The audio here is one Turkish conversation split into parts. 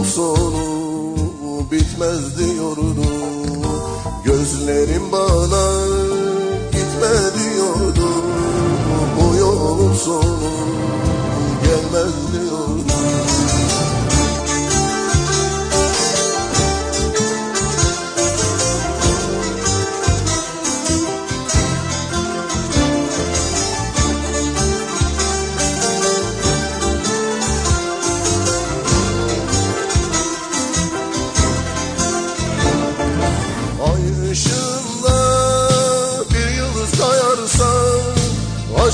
yolun sonu bitmez diyordu. Gözlerim bana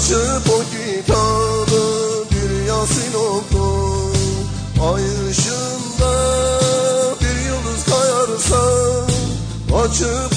Açıp o kitabı bir Yasin oku Ay ışığında bir yıldız kayarsa Açıp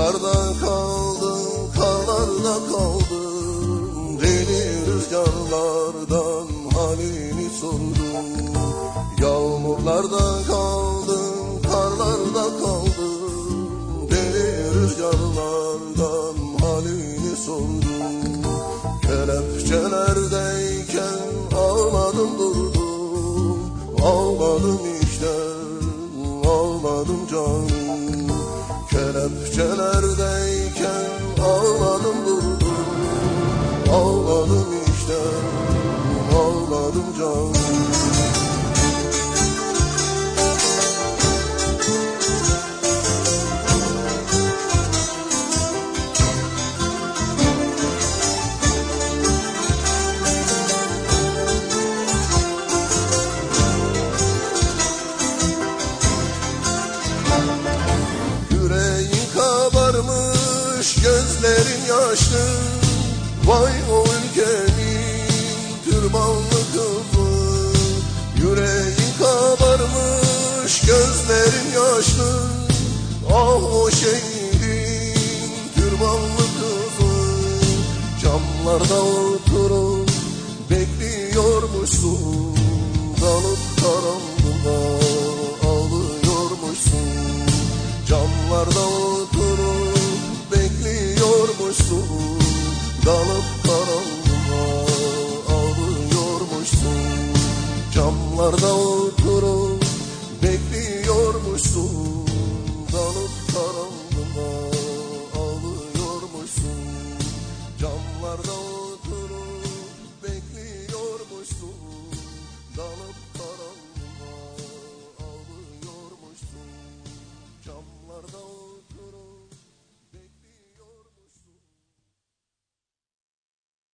Yağmurlarda kaldım, karlarda kaldım. Deli rüzgarlardan halini sordum Yağmurlarda kaldım, karlarda kaldım. Deli rüzgarlardan halini sordum Kelepçelerdeyken ağladım durdum. Ağladım işte, ağladım canım yaşlı Vay o ülkenin türbanlı kızı Yüreğin kabarmış gözlerin yaşlı. Ah o şehrin türbanlı kızı Camlarda oturup Camlarda oturup bekliyormuşsun. Dalıp karanlığına ağlıyormuşsun Camlarda oturup